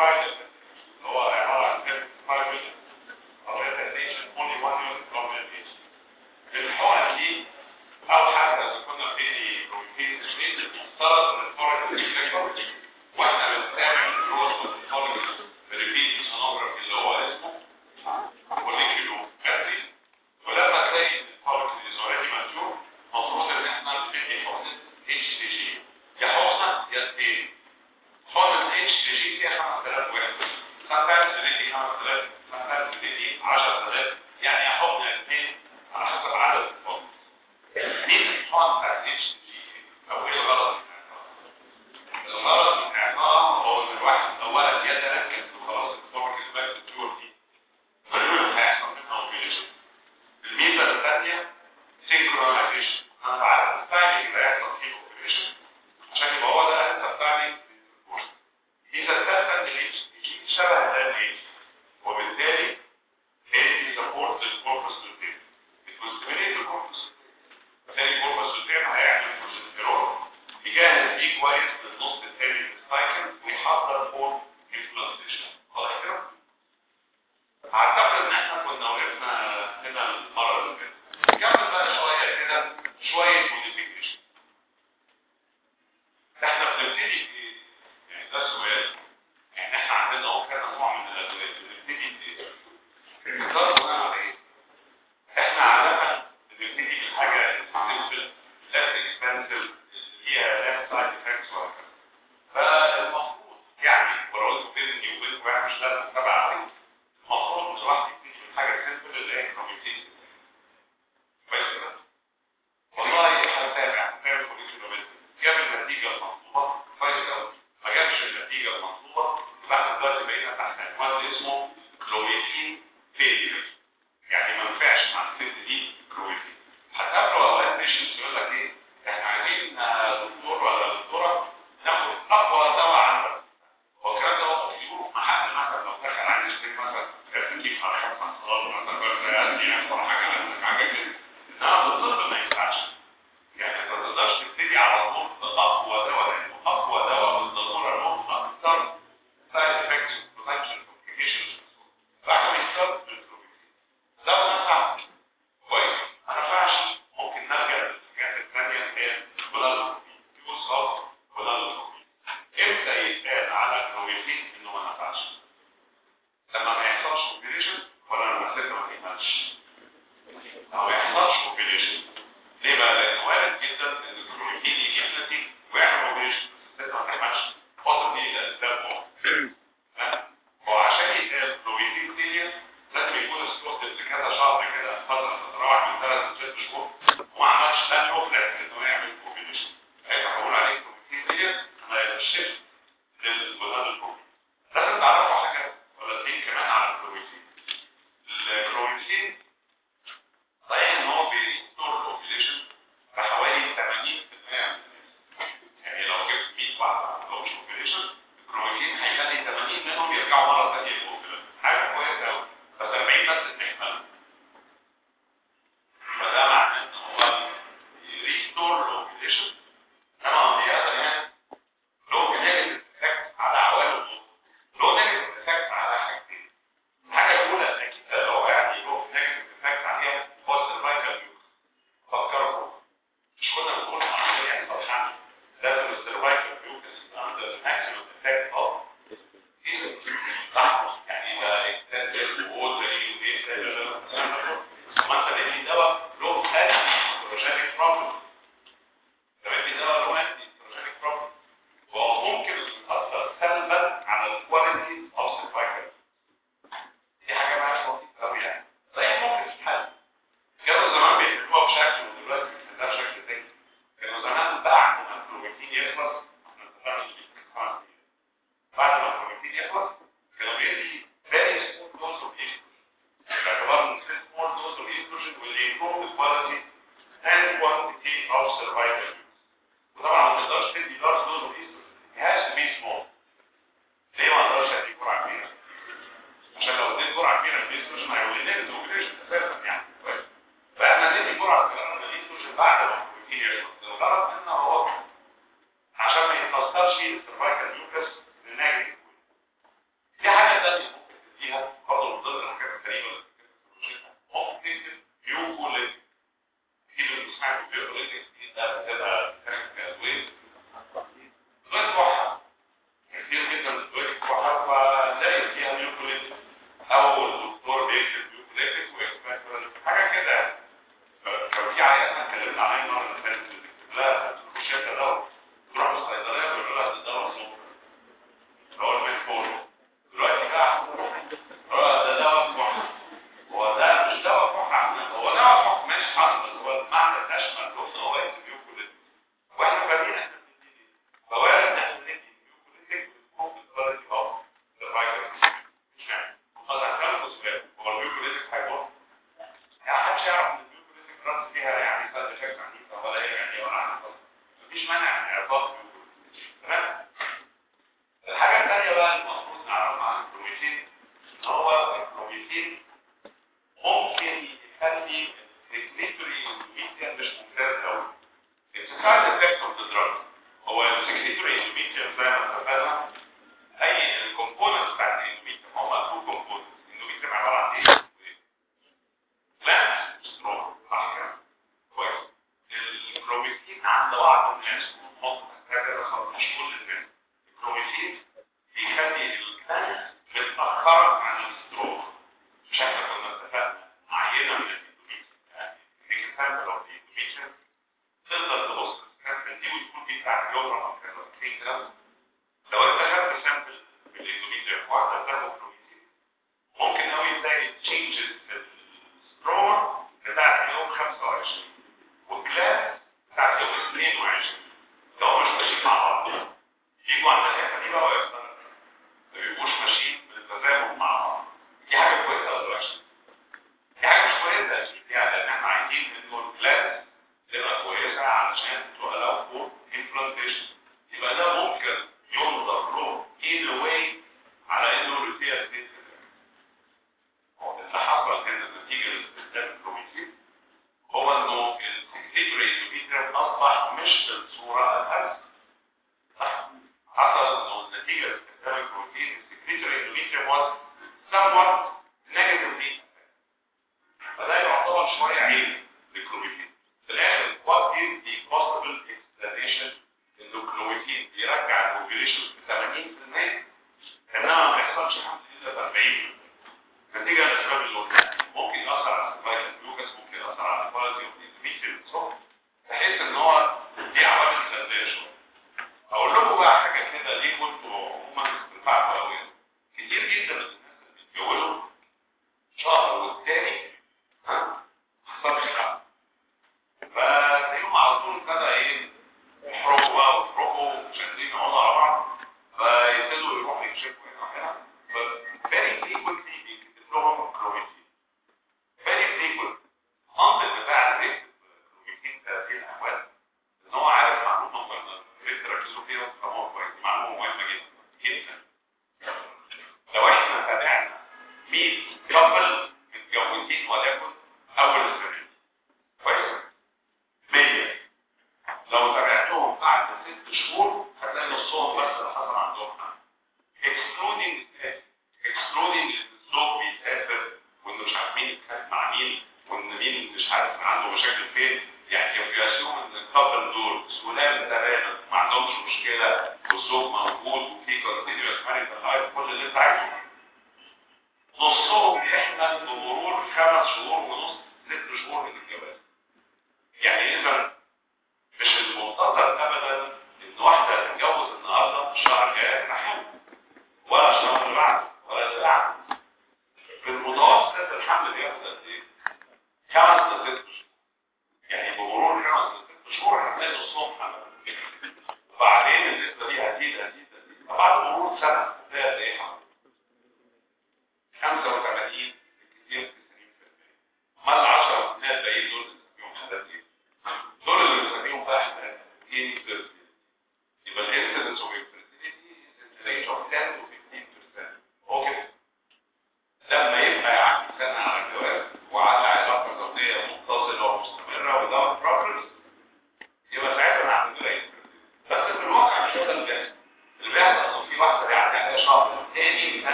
requires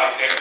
Isaac,